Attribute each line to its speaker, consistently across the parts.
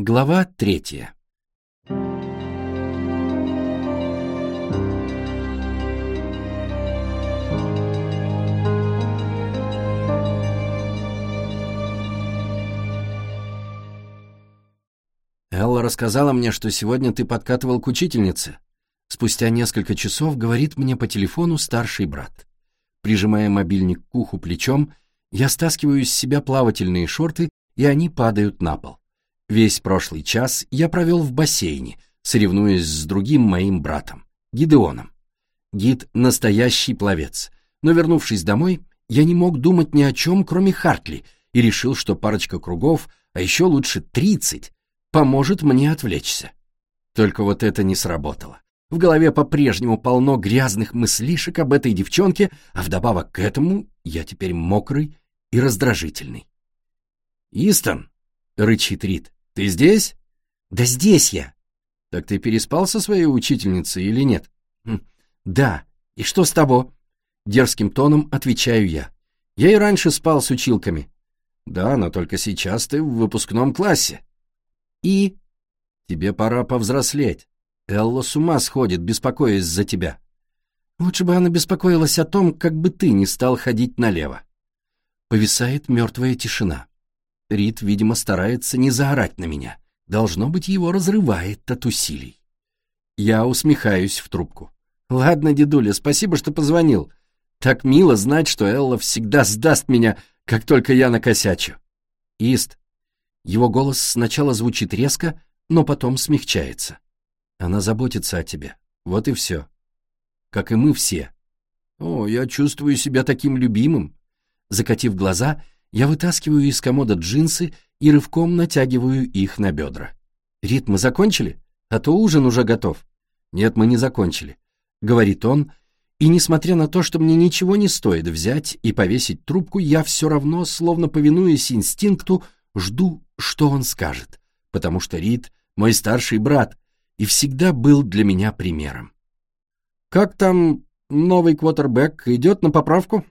Speaker 1: Глава третья. Элла рассказала мне, что сегодня ты подкатывал к учительнице. Спустя несколько часов говорит мне по телефону старший брат. Прижимая мобильник к уху плечом, я стаскиваю с себя плавательные шорты, и они падают на пол. Весь прошлый час я провел в бассейне, соревнуясь с другим моим братом, Гидеоном. Гид — настоящий пловец, но, вернувшись домой, я не мог думать ни о чем, кроме Хартли, и решил, что парочка кругов, а еще лучше тридцать, поможет мне отвлечься. Только вот это не сработало. В голове по-прежнему полно грязных мыслишек об этой девчонке, а вдобавок к этому я теперь мокрый и раздражительный. «Истон!» — рычит Рид. «Ты здесь?» «Да здесь я!» «Так ты переспал со своей учительницей или нет?» хм, «Да. И что с того?» Дерзким тоном отвечаю я. «Я и раньше спал с училками». «Да, но только сейчас ты в выпускном классе». «И?» «Тебе пора повзрослеть. Элла с ума сходит, беспокоясь за тебя. Лучше бы она беспокоилась о том, как бы ты не стал ходить налево. Повисает мертвая тишина. Рид, видимо, старается не заорать на меня. Должно быть, его разрывает от усилий. Я усмехаюсь в трубку. «Ладно, дедуля, спасибо, что позвонил. Так мило знать, что Элла всегда сдаст меня, как только я накосячу». «Ист». Его голос сначала звучит резко, но потом смягчается. Она заботится о тебе. Вот и все. Как и мы все. О, я чувствую себя таким любимым. Закатив глаза, я вытаскиваю из комода джинсы и рывком натягиваю их на бедра. «Рит, мы закончили? А то ужин уже готов». «Нет, мы не закончили», — говорит он, и несмотря на то, что мне ничего не стоит взять и повесить трубку, я все равно, словно повинуясь инстинкту, жду, что он скажет, потому что Рит — мой старший брат, и всегда был для меня примером. «Как там новый квотербек идет на поправку?»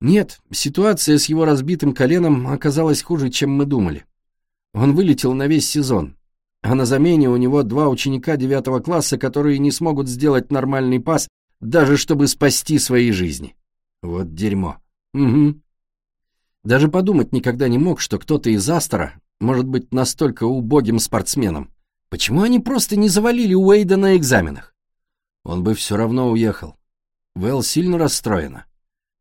Speaker 1: Нет, ситуация с его разбитым коленом оказалась хуже, чем мы думали. Он вылетел на весь сезон, а на замене у него два ученика девятого класса, которые не смогут сделать нормальный пас, даже чтобы спасти свои жизни. Вот дерьмо. Угу. Даже подумать никогда не мог, что кто-то из Астора может быть настолько убогим спортсменом. Почему они просто не завалили Уэйда на экзаменах? Он бы все равно уехал. Вэл сильно расстроена.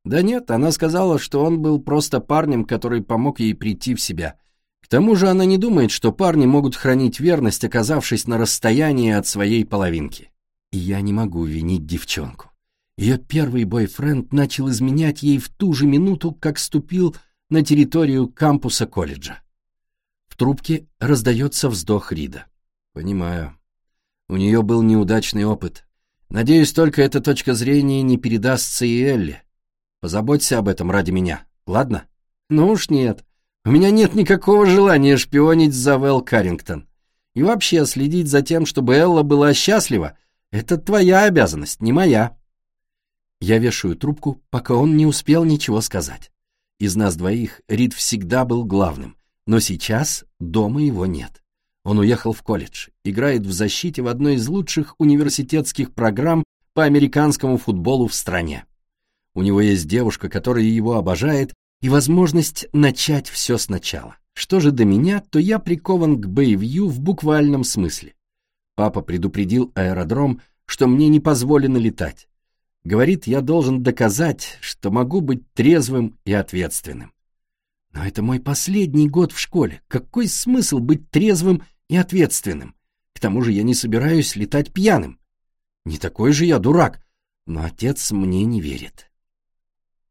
Speaker 1: Да нет, она сказала, что он был просто парнем, который помог ей прийти в себя. К тому же она не думает, что парни могут хранить верность, оказавшись на расстоянии от своей половинки. И я не могу винить девчонку. Ее первый бойфренд начал изменять ей в ту же минуту, как ступил на территорию кампуса колледжа. В трубке раздается вздох Рида. Понимаю. У нее был неудачный опыт. Надеюсь, только эта точка зрения не передастся и Элли. Позаботься об этом ради меня, ладно? Ну уж нет. У меня нет никакого желания шпионить за Вэл Каррингтон. И вообще следить за тем, чтобы Элла была счастлива, это твоя обязанность, не моя. Я вешаю трубку, пока он не успел ничего сказать. Из нас двоих Рид всегда был главным, но сейчас дома его нет. Он уехал в колледж, играет в защите в одной из лучших университетских программ по американскому футболу в стране. У него есть девушка, которая его обожает, и возможность начать все сначала. Что же до меня, то я прикован к Бэйвью в буквальном смысле. Папа предупредил аэродром, что мне не позволено летать. Говорит, я должен доказать, что могу быть трезвым и ответственным. Но это мой последний год в школе. Какой смысл быть трезвым и ответственным. К тому же я не собираюсь летать пьяным. Не такой же я дурак, но отец мне не верит.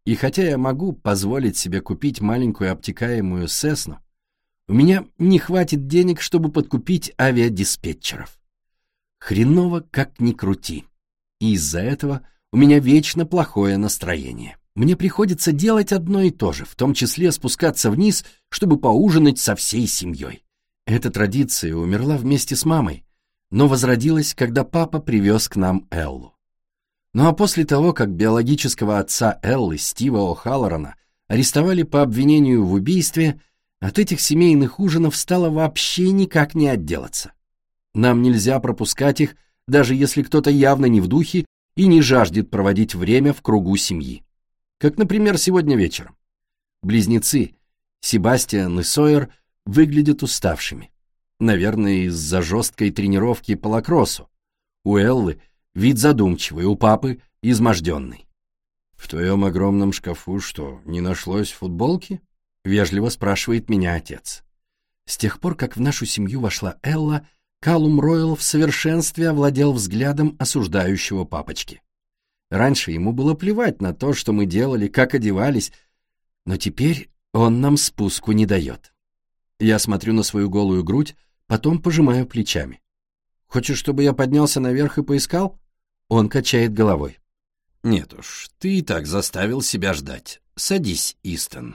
Speaker 1: И хотя я могу позволить себе купить маленькую обтекаемую Сесну, у меня не хватит денег, чтобы подкупить авиадиспетчеров. Хреново как ни крути. И из-за этого у меня вечно плохое настроение. Мне приходится делать одно и то же, в том числе спускаться вниз, чтобы поужинать со всей семьей. Эта традиция умерла вместе с мамой, но возродилась, когда папа привез к нам Эллу. Ну а после того, как биологического отца Эллы, Стива О'Халлорана, арестовали по обвинению в убийстве, От этих семейных ужинов стало вообще никак не отделаться. Нам нельзя пропускать их, даже если кто-то явно не в духе и не жаждет проводить время в кругу семьи. Как, например, сегодня вечером. Близнецы, Себастьян и Сойер, выглядят уставшими. Наверное, из-за жесткой тренировки по лакроссу. У Эллы вид задумчивый, у папы изможденный. «В твоем огромном шкафу что, не нашлось футболки?» — вежливо спрашивает меня отец. С тех пор, как в нашу семью вошла Элла, Калум Ройл в совершенстве овладел взглядом осуждающего папочки. Раньше ему было плевать на то, что мы делали, как одевались, но теперь он нам спуску не дает. Я смотрю на свою голую грудь, потом пожимаю плечами. Хочешь, чтобы я поднялся наверх и поискал? Он качает головой. Нет уж, ты и так заставил себя ждать. Садись, Истон.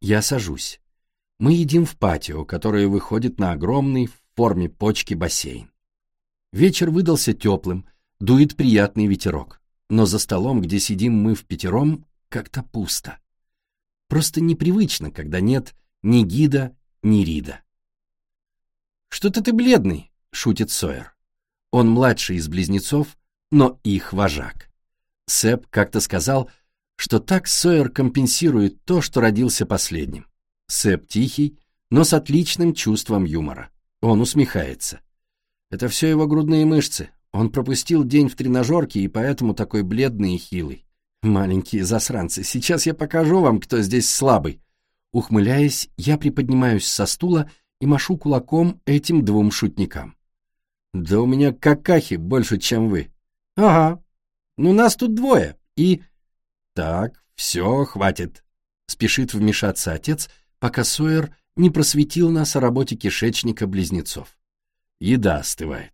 Speaker 1: Я сажусь. Мы едим в патио, которое выходит на огромный в форме почки бассейн. Вечер выдался теплым, дует приятный ветерок. Но за столом, где сидим мы в пятером, как-то пусто. Просто непривычно, когда нет ни гида, ни рида. «Что-то ты бледный», — шутит Сойер. Он младший из близнецов, но их вожак. Сэп как-то сказал, что так Сойер компенсирует то, что родился последним. Сэп тихий, но с отличным чувством юмора. Он усмехается. Это все его грудные мышцы. Он пропустил день в тренажерке и поэтому такой бледный и хилый. Маленькие засранцы, сейчас я покажу вам, кто здесь слабый. Ухмыляясь, я приподнимаюсь со стула и машу кулаком этим двум шутникам. Да у меня какахи больше, чем вы. Ага. Ну нас тут двое. И... Так, все, хватит. Спешит вмешаться отец, пока Сойер не просветил нас о работе кишечника близнецов. Еда остывает.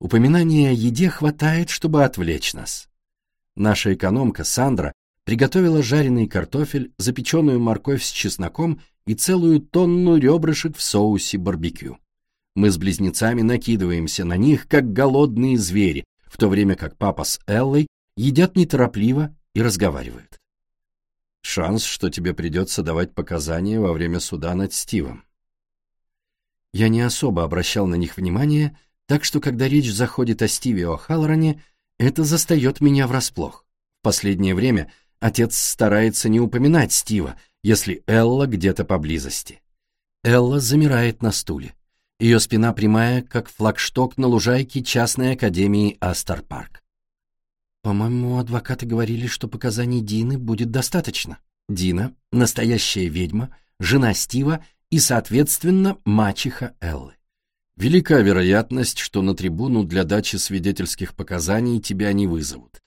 Speaker 1: Упоминания о еде хватает, чтобы отвлечь нас. Наша экономка Сандра приготовила жареный картофель, запеченную морковь с чесноком и целую тонну ребрышек в соусе барбекю. Мы с близнецами накидываемся на них, как голодные звери, в то время как папа с Эллой едят неторопливо и разговаривают. Шанс, что тебе придется давать показания во время суда над Стивом. Я не особо обращал на них внимание, так что когда речь заходит о Стиве О'Халлороне, это застает меня врасплох. В последнее время отец старается не упоминать Стива, если Элла где-то поблизости. Элла замирает на стуле. Ее спина прямая, как флагшток на лужайке частной академии Астер-Парк. По-моему, адвокаты говорили, что показаний Дины будет достаточно. Дина — настоящая ведьма, жена Стива и, соответственно, мачеха Эллы. Велика вероятность, что на трибуну для дачи свидетельских показаний тебя не вызовут.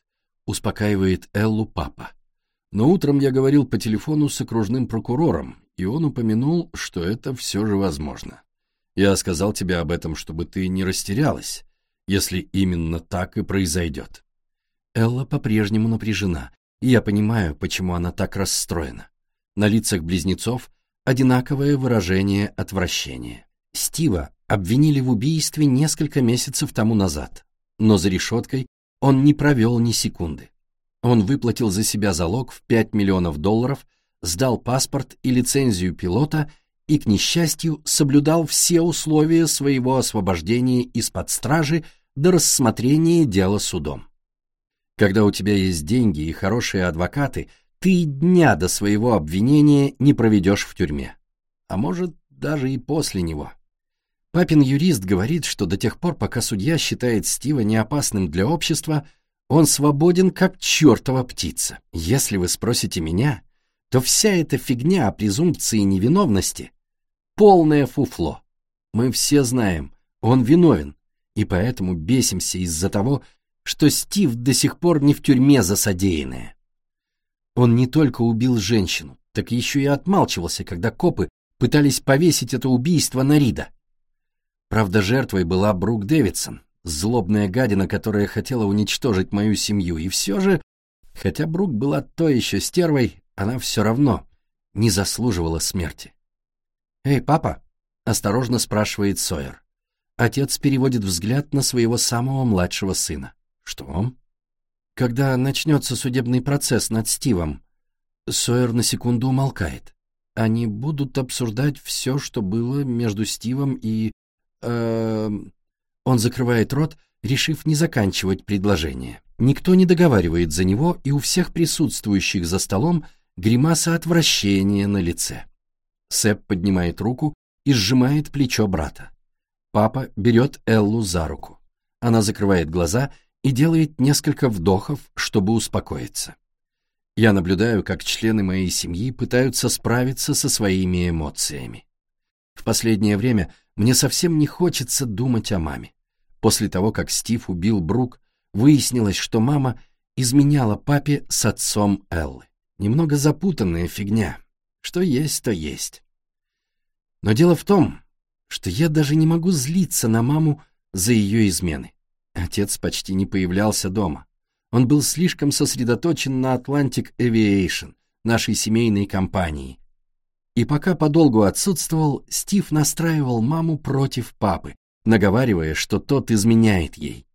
Speaker 1: Успокаивает Эллу папа. Но утром я говорил по телефону с окружным прокурором, и он упомянул, что это все же возможно. Я сказал тебе об этом, чтобы ты не растерялась, если именно так и произойдет. Элла по-прежнему напряжена, и я понимаю, почему она так расстроена. На лицах близнецов одинаковое выражение отвращения. Стива обвинили в убийстве несколько месяцев тому назад, но за решеткой он не провел ни секунды. Он выплатил за себя залог в 5 миллионов долларов, сдал паспорт и лицензию пилота и, к несчастью, соблюдал все условия своего освобождения из-под стражи до рассмотрения дела судом. Когда у тебя есть деньги и хорошие адвокаты, ты дня до своего обвинения не проведешь в тюрьме. А может, даже и после него. Папин юрист говорит, что до тех пор, пока судья считает Стива неопасным для общества, он свободен, как чертова птица. Если вы спросите меня, то вся эта фигня о презумпции невиновности — полное фуфло. Мы все знаем, он виновен, и поэтому бесимся из-за того, что Стив до сих пор не в тюрьме за содеянное. Он не только убил женщину, так еще и отмалчивался, когда копы пытались повесить это убийство на Рида. Правда, жертвой была Брук Дэвидсон, злобная гадина, которая хотела уничтожить мою семью, и все же, хотя Брук была то еще стервой, она все равно не заслуживала смерти. «Эй, папа!» — осторожно спрашивает Сойер. Отец переводит взгляд на своего самого младшего сына. Что? Когда начнется судебный процесс над Стивом, Сойер на секунду умолкает. Они будут обсуждать все, что было между Стивом и... Э, он закрывает рот, решив не заканчивать предложение. Никто не договаривает за него, и у всех присутствующих за столом гримаса отвращения на лице. Сэп поднимает руку и сжимает плечо брата. Папа берет Эллу за руку. Она закрывает глаза и делает несколько вдохов, чтобы успокоиться. Я наблюдаю, как члены моей семьи пытаются справиться со своими эмоциями. В последнее время мне совсем не хочется думать о маме. После того, как Стив убил Брук, выяснилось, что мама изменяла папе с отцом Эллы. Немного запутанная фигня. Что есть, то есть. Но дело в том, что я даже не могу злиться на маму за ее измены. Отец почти не появлялся дома. Он был слишком сосредоточен на Atlantic Aviation, нашей семейной компании. И пока подолгу отсутствовал, Стив настраивал маму против папы, наговаривая, что тот изменяет ей.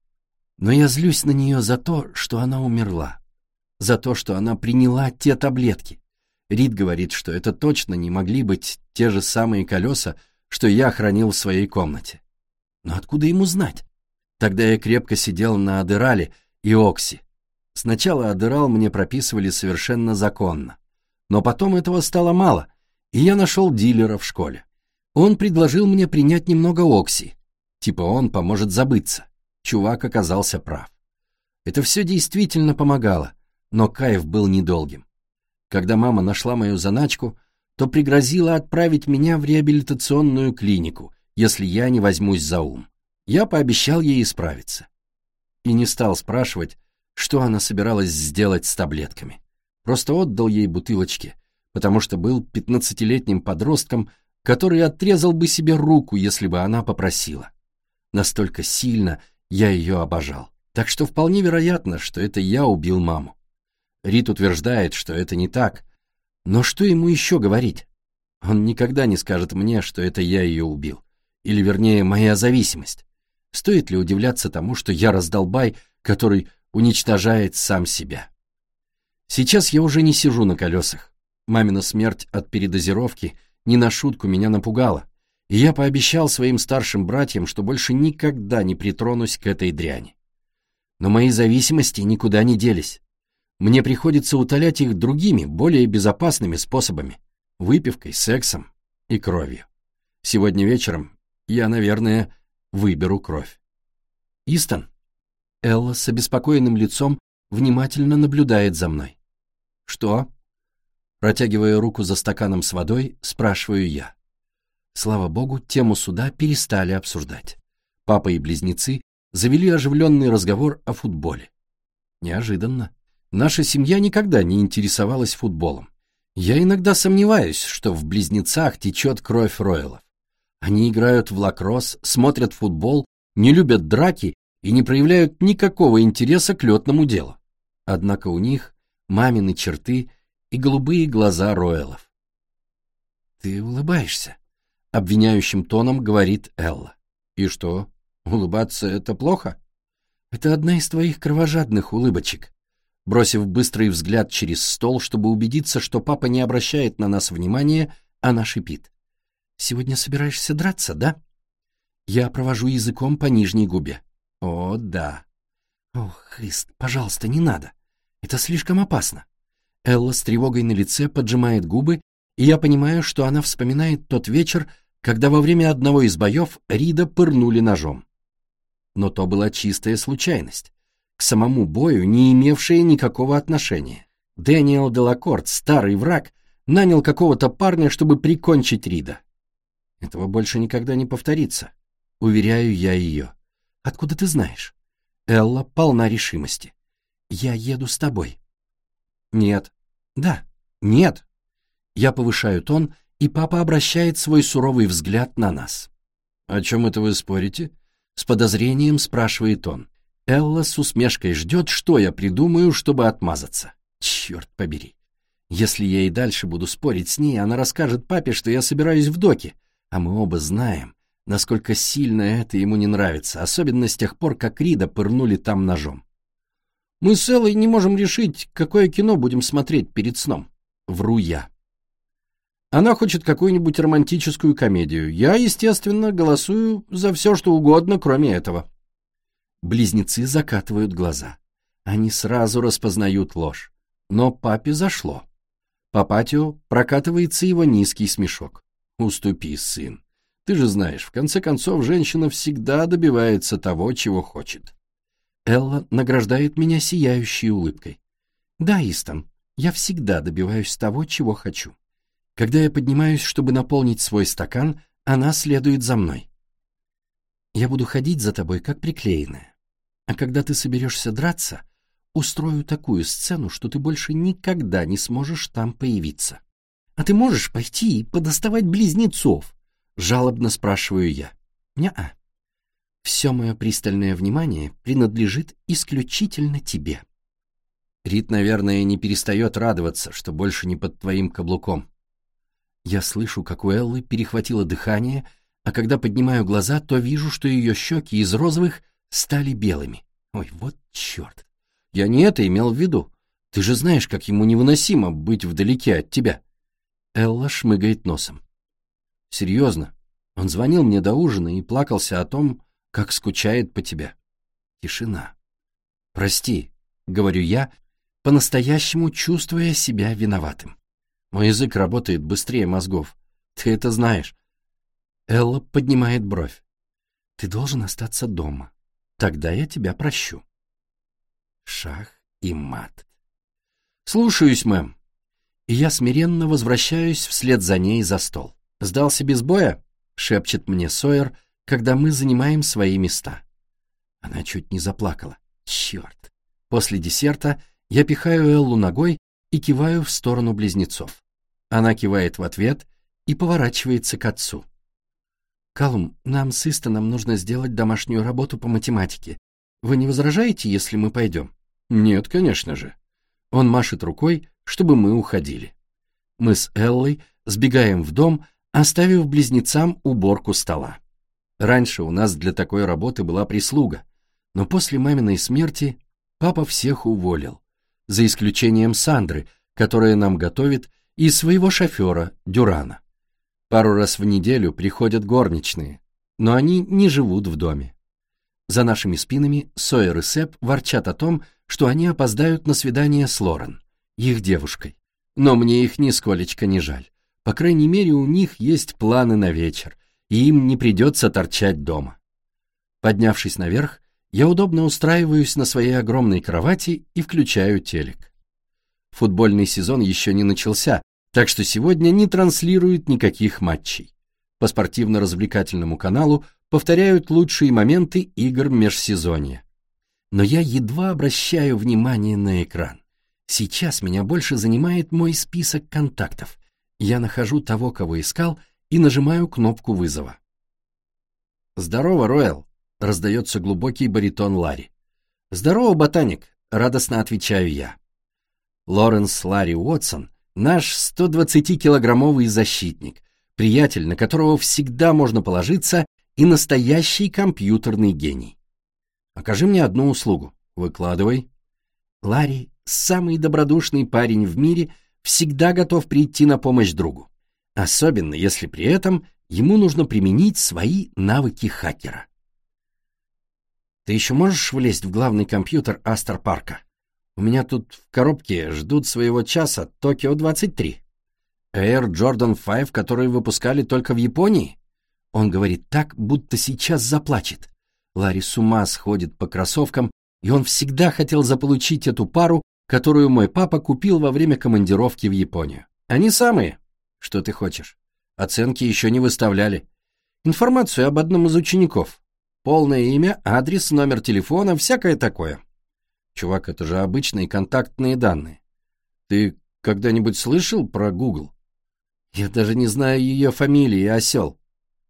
Speaker 1: Но я злюсь на нее за то, что она умерла, за то, что она приняла те таблетки. Рид говорит, что это точно не могли быть те же самые колеса, что я хранил в своей комнате. Но откуда ему знать? Тогда я крепко сидел на Адерале и Окси. Сначала Адерал мне прописывали совершенно законно. Но потом этого стало мало, и я нашел дилера в школе. Он предложил мне принять немного Окси. Типа он поможет забыться. Чувак оказался прав. Это все действительно помогало, но кайф был недолгим. Когда мама нашла мою заначку, то пригрозила отправить меня в реабилитационную клинику, если я не возьмусь за ум. Я пообещал ей исправиться. И не стал спрашивать, что она собиралась сделать с таблетками. Просто отдал ей бутылочки, потому что был пятнадцатилетним подростком, который отрезал бы себе руку, если бы она попросила. Настолько сильно я ее обожал. Так что вполне вероятно, что это я убил маму. Рит утверждает, что это не так. Но что ему еще говорить? Он никогда не скажет мне, что это я ее убил. Или, вернее, моя зависимость. Стоит ли удивляться тому, что я раздолбай, который уничтожает сам себя? Сейчас я уже не сижу на колесах. Мамина смерть от передозировки не на шутку меня напугала, и я пообещал своим старшим братьям, что больше никогда не притронусь к этой дряни. Но мои зависимости никуда не делись. Мне приходится утолять их другими, более безопасными способами – выпивкой, сексом и кровью. Сегодня вечером я, наверное, выберу кровь. Истон. Элла с обеспокоенным лицом внимательно наблюдает за мной. Что? Протягивая руку за стаканом с водой, спрашиваю я. Слава богу, тему суда перестали обсуждать. Папа и близнецы завели оживленный разговор о футболе. Неожиданно. Наша семья никогда не интересовалась футболом. Я иногда сомневаюсь, что в близнецах течет кровь Ройлов. Они играют в лакросс, смотрят футбол, не любят драки и не проявляют никакого интереса к летному делу. Однако у них мамины черты и голубые глаза Ройлов. «Ты улыбаешься», — обвиняющим тоном говорит Элла. «И что, улыбаться — это плохо?» «Это одна из твоих кровожадных улыбочек», бросив быстрый взгляд через стол, чтобы убедиться, что папа не обращает на нас внимания, она шипит. «Сегодня собираешься драться, да?» Я провожу языком по нижней губе. «О, да». «Ох, Христ, пожалуйста, не надо. Это слишком опасно». Элла с тревогой на лице поджимает губы, и я понимаю, что она вспоминает тот вечер, когда во время одного из боев Рида пырнули ножом. Но то была чистая случайность к самому бою не имевшие никакого отношения. Дэниел Делакорт, старый враг, нанял какого-то парня, чтобы прикончить Рида. Этого больше никогда не повторится. Уверяю я ее. Откуда ты знаешь? Элла полна решимости. Я еду с тобой. Нет. Да. Нет. Я повышаю тон, и папа обращает свой суровый взгляд на нас. «О чем это вы спорите?» С подозрением спрашивает он. Элла с усмешкой ждет, что я придумаю, чтобы отмазаться. Черт побери. Если я и дальше буду спорить с ней, она расскажет папе, что я собираюсь в доке, а мы оба знаем, насколько сильно это ему не нравится, особенно с тех пор, как Рида пырнули там ножом. Мы с Эллой не можем решить, какое кино будем смотреть перед сном. Вру я. Она хочет какую-нибудь романтическую комедию. Я, естественно, голосую за все, что угодно, кроме этого. Близнецы закатывают глаза. Они сразу распознают ложь. Но папе зашло. По патио прокатывается его низкий смешок. «Уступи, сын. Ты же знаешь, в конце концов, женщина всегда добивается того, чего хочет». Элла награждает меня сияющей улыбкой. «Да, Истон, я всегда добиваюсь того, чего хочу. Когда я поднимаюсь, чтобы наполнить свой стакан, она следует за мной. Я буду ходить за тобой, как приклеенная. А когда ты соберешься драться, устрою такую сцену, что ты больше никогда не сможешь там появиться. А ты можешь пойти и подоставать близнецов? Жалобно спрашиваю я. Неа. Все мое пристальное внимание принадлежит исключительно тебе. Рит, наверное, не перестает радоваться, что больше не под твоим каблуком. Я слышу, как у Эллы перехватило дыхание, а когда поднимаю глаза, то вижу, что ее щеки из розовых стали белыми. Ой, вот черт. Я не это имел в виду. Ты же знаешь, как ему невыносимо быть вдалеке от тебя. Элла шмыгает носом. Серьезно, он звонил мне до ужина и плакался о том, как скучает по тебе. Тишина. Прости, говорю я, по-настоящему чувствуя себя виноватым. Мой язык работает быстрее мозгов. Ты это знаешь. Элла поднимает бровь. Ты должен остаться дома. Тогда я тебя прощу шах и мат. «Слушаюсь, мэм». И я смиренно возвращаюсь вслед за ней за стол. «Сдался без боя?» — шепчет мне Сойер, когда мы занимаем свои места. Она чуть не заплакала. Черт. После десерта я пихаю Эллу ногой и киваю в сторону близнецов. Она кивает в ответ и поворачивается к отцу. «Калум, нам с Истоном нужно сделать домашнюю работу по математике. Вы не возражаете, если мы пойдем?» Нет, конечно же. Он машет рукой, чтобы мы уходили. Мы с Эллой сбегаем в дом, оставив близнецам уборку стола. Раньше у нас для такой работы была прислуга, но после маминой смерти папа всех уволил, за исключением Сандры, которая нам готовит, и своего шофера, Дюрана. Пару раз в неделю приходят горничные, но они не живут в доме. За нашими спинами Сойер и Сэп ворчат о том, что они опоздают на свидание с Лорен, их девушкой. Но мне их нисколечко не жаль. По крайней мере, у них есть планы на вечер, и им не придется торчать дома. Поднявшись наверх, я удобно устраиваюсь на своей огромной кровати и включаю телек. Футбольный сезон еще не начался, так что сегодня не транслируют никаких матчей. По спортивно-развлекательному каналу повторяют лучшие моменты игр межсезонья но я едва обращаю внимание на экран. Сейчас меня больше занимает мой список контактов. Я нахожу того, кого искал, и нажимаю кнопку вызова. «Здорово, Роэл!» — раздается глубокий баритон Ларри. «Здорово, ботаник!» — радостно отвечаю я. Лоренс Ларри Уотсон — наш 120-килограммовый защитник, приятель, на которого всегда можно положиться, и настоящий компьютерный гений. Окажи мне одну услугу. Выкладывай. Ларри, самый добродушный парень в мире, всегда готов прийти на помощь другу. Особенно, если при этом ему нужно применить свои навыки хакера. Ты еще можешь влезть в главный компьютер Астер Парка? У меня тут в коробке ждут своего часа Токио 23. Air Jordan 5, которые выпускали только в Японии? Он говорит так, будто сейчас заплачет. Ларри с ума сходит по кроссовкам, и он всегда хотел заполучить эту пару, которую мой папа купил во время командировки в Японию. Они самые. Что ты хочешь? Оценки еще не выставляли. Информацию об одном из учеников. Полное имя, адрес, номер телефона, всякое такое. Чувак, это же обычные контактные данные. Ты когда-нибудь слышал про Google? Я даже не знаю ее фамилии, осел.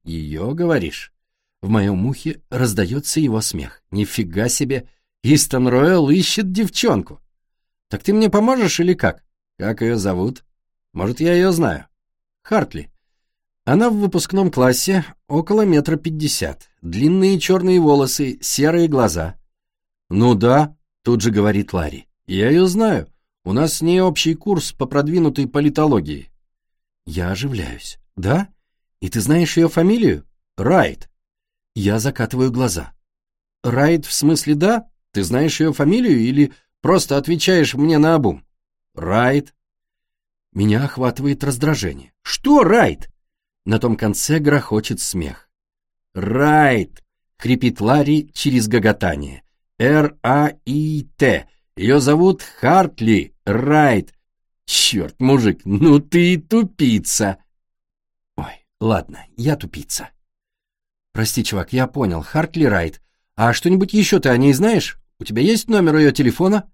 Speaker 1: Ее, говоришь? В моем ухе раздается его смех. Нифига себе! Истон Ройл ищет девчонку. Так ты мне поможешь или как? Как ее зовут? Может, я ее знаю. Хартли. Она в выпускном классе, около метра пятьдесят. Длинные черные волосы, серые глаза. Ну да, тут же говорит Ларри. Я ее знаю. У нас с ней общий курс по продвинутой политологии. Я оживляюсь. Да? И ты знаешь ее фамилию? Райт. Я закатываю глаза. Райт в смысле да? Ты знаешь ее фамилию или просто отвечаешь мне на обум? Райт. Меня охватывает раздражение. Что Райт? На том конце грохочет смех. Райт! Хрипит Ларри через гоготание. Р-А-И-Т. Ее зовут Хартли Райт. Черт, мужик, ну ты и тупица. Ой, ладно, я тупица. Прости, чувак, я понял. Хартли Райт. А что-нибудь еще ты о ней знаешь? У тебя есть номер ее телефона?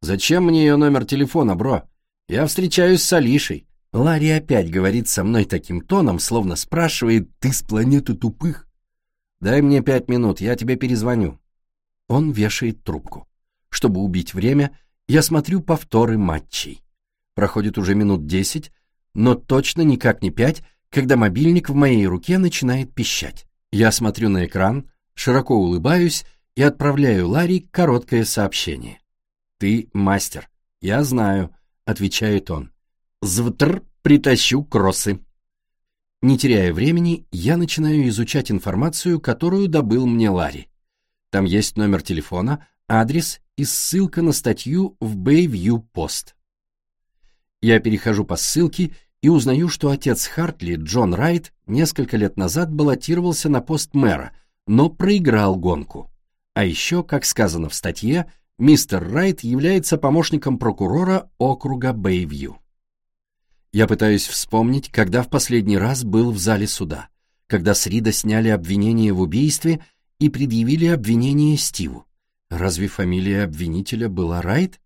Speaker 1: Зачем мне ее номер телефона, бро? Я встречаюсь с Алишей. Ларри опять говорит со мной таким тоном, словно спрашивает, ты с планеты тупых? Дай мне пять минут, я тебе перезвоню. Он вешает трубку. Чтобы убить время, я смотрю повторы матчей. Проходит уже минут десять, но точно никак не пять, когда мобильник в моей руке начинает пищать. Я смотрю на экран, широко улыбаюсь и отправляю Ларри короткое сообщение. «Ты мастер, я знаю», — отвечает он. «Звтр притащу кроссы». Не теряя времени, я начинаю изучать информацию, которую добыл мне Ларри. Там есть номер телефона, адрес и ссылка на статью в Bayview Post. Я перехожу по ссылке и узнаю, что отец Хартли, Джон Райт, несколько лет назад баллотировался на пост мэра, но проиграл гонку. А еще, как сказано в статье, мистер Райт является помощником прокурора округа Бэйвью. Я пытаюсь вспомнить, когда в последний раз был в зале суда, когда с Рида сняли обвинение в убийстве и предъявили обвинение Стиву. Разве фамилия обвинителя была Райт?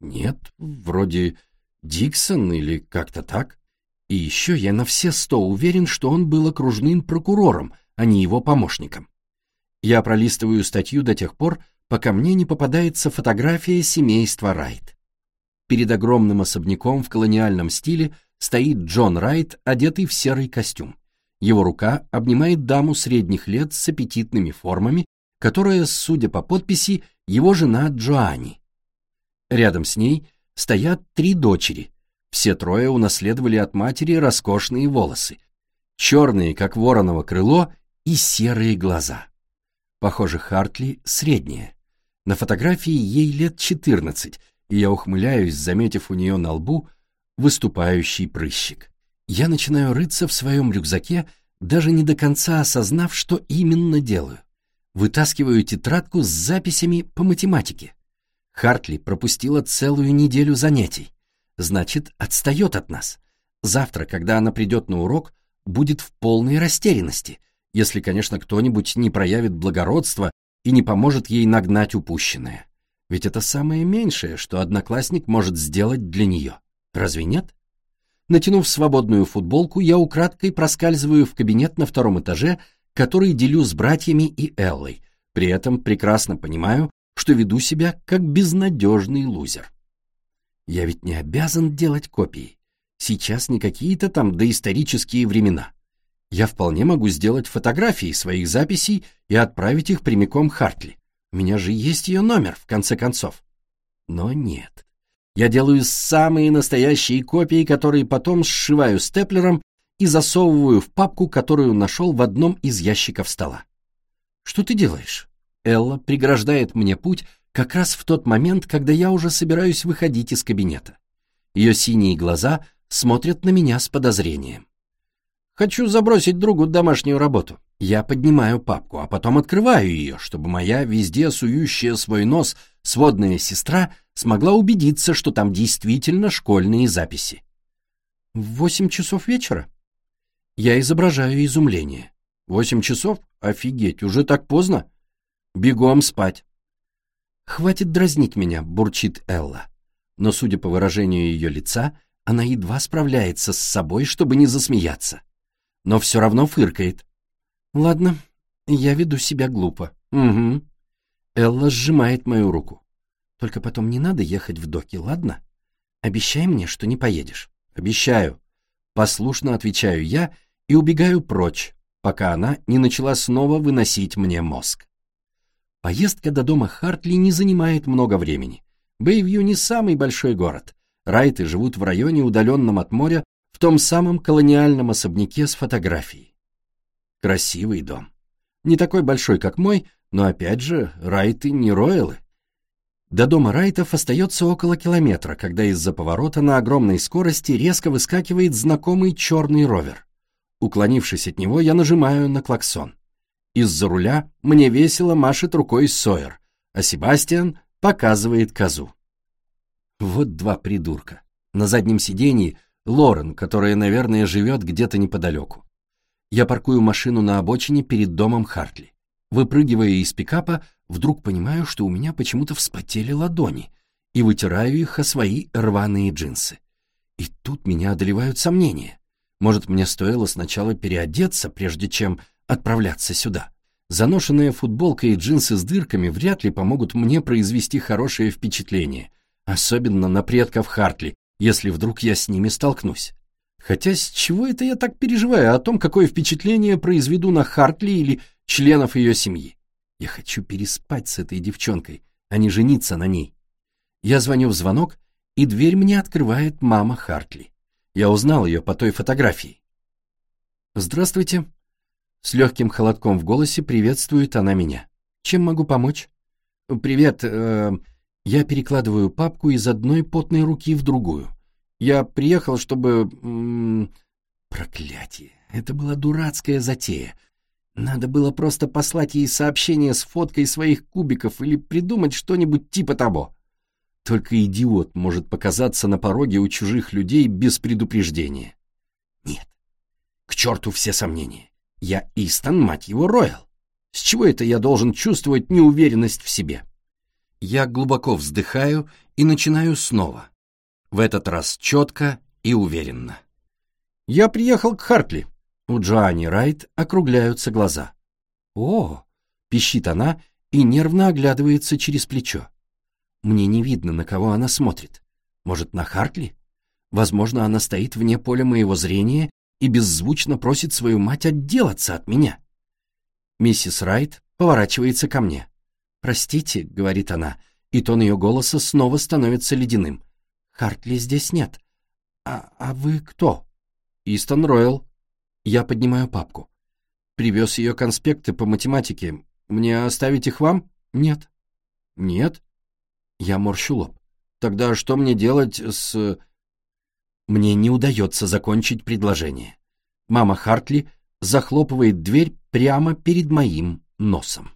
Speaker 1: Нет, вроде Диксон или как-то так. И еще я на все сто уверен, что он был окружным прокурором, а не его помощником. Я пролистываю статью до тех пор, пока мне не попадается фотография семейства Райт. Перед огромным особняком в колониальном стиле стоит Джон Райт, одетый в серый костюм. Его рука обнимает даму средних лет с аппетитными формами, которая, судя по подписи, его жена Джоанни. Рядом с ней стоят три дочери. Все трое унаследовали от матери роскошные волосы, черные, как вороново крыло, и серые глаза. Похоже, Хартли средняя. На фотографии ей лет 14, и я ухмыляюсь, заметив у нее на лбу выступающий прыщик. Я начинаю рыться в своем рюкзаке, даже не до конца осознав, что именно делаю. Вытаскиваю тетрадку с записями по математике. Хартли пропустила целую неделю занятий. Значит, отстает от нас. Завтра, когда она придет на урок, будет в полной растерянности, если, конечно, кто-нибудь не проявит благородство и не поможет ей нагнать упущенное. Ведь это самое меньшее, что одноклассник может сделать для нее. Разве нет? Натянув свободную футболку, я украдкой проскальзываю в кабинет на втором этаже, который делю с братьями и Эллой, при этом прекрасно понимаю, что веду себя как безнадежный лузер. Я ведь не обязан делать копии. Сейчас не какие-то там доисторические времена. Я вполне могу сделать фотографии своих записей и отправить их прямиком Хартли. У меня же есть ее номер, в конце концов. Но нет. Я делаю самые настоящие копии, которые потом сшиваю степлером и засовываю в папку, которую нашел в одном из ящиков стола. Что ты делаешь? Элла преграждает мне путь как раз в тот момент, когда я уже собираюсь выходить из кабинета. Ее синие глаза смотрят на меня с подозрением. Хочу забросить другу домашнюю работу. Я поднимаю папку, а потом открываю ее, чтобы моя везде сующая свой нос сводная сестра смогла убедиться, что там действительно школьные записи. В восемь часов вечера? Я изображаю изумление. Восемь часов? Офигеть, уже так поздно? Бегом спать. Хватит дразнить меня, бурчит Элла. Но, судя по выражению ее лица, она едва справляется с собой, чтобы не засмеяться. Но все равно фыркает. Ладно, я веду себя глупо. Угу. Элла сжимает мою руку. Только потом не надо ехать в доки, ладно? Обещай мне, что не поедешь. Обещаю. Послушно отвечаю я и убегаю прочь, пока она не начала снова выносить мне мозг. Поездка до дома Хартли не занимает много времени. Бэйвью не самый большой город. Райты живут в районе, удаленном от моря, в том самом колониальном особняке с фотографией. Красивый дом. Не такой большой, как мой, но опять же, Райты не Роялы. До дома Райтов остается около километра, когда из-за поворота на огромной скорости резко выскакивает знакомый черный ровер. Уклонившись от него, я нажимаю на клаксон. Из-за руля мне весело машет рукой Сойер, а Себастьян показывает козу. Вот два придурка. На заднем сиденье Лорен, которая, наверное, живет где-то неподалеку. Я паркую машину на обочине перед домом Хартли. Выпрыгивая из пикапа, вдруг понимаю, что у меня почему-то вспотели ладони, и вытираю их о свои рваные джинсы. И тут меня одолевают сомнения. Может, мне стоило сначала переодеться, прежде чем отправляться сюда? Заношенная футболка и джинсы с дырками вряд ли помогут мне произвести хорошее впечатление, особенно на предков Хартли, если вдруг я с ними столкнусь. Хотя с чего это я так переживаю о том, какое впечатление произведу на Хартли или членов ее семьи? Я хочу переспать с этой девчонкой, а не жениться на ней. Я звоню в звонок, и дверь мне открывает мама Хартли. Я узнал ее по той фотографии. «Здравствуйте». С легким холодком в голосе приветствует она меня. «Чем могу помочь?» «Привет. Э, я перекладываю папку из одной потной руки в другую. Я приехал, чтобы... Проклятие. Это была дурацкая затея. Надо было просто послать ей сообщение с фоткой своих кубиков или придумать что-нибудь типа того. Только идиот может показаться на пороге у чужих людей без предупреждения. Нет. К черту все сомнения. Я Истон, мать его, Роял. С чего это я должен чувствовать неуверенность в себе? Я глубоко вздыхаю и начинаю снова. В этот раз четко и уверенно. Я приехал к Хартли. У Джоанни Райт округляются глаза. «О!» — пищит она и нервно оглядывается через плечо. Мне не видно, на кого она смотрит. Может, на Хартли? Возможно, она стоит вне поля моего зрения и беззвучно просит свою мать отделаться от меня. Миссис Райт поворачивается ко мне. «Простите», — говорит она, и тон ее голоса снова становится ледяным. «Хартли здесь нет. А, а вы кто?» «Истон Ройл». Я поднимаю папку. «Привез ее конспекты по математике. Мне оставить их вам?» «Нет». «Нет?» Я морщу лоб. Тогда что мне делать с... Мне не удается закончить предложение. Мама Хартли захлопывает дверь прямо перед моим носом.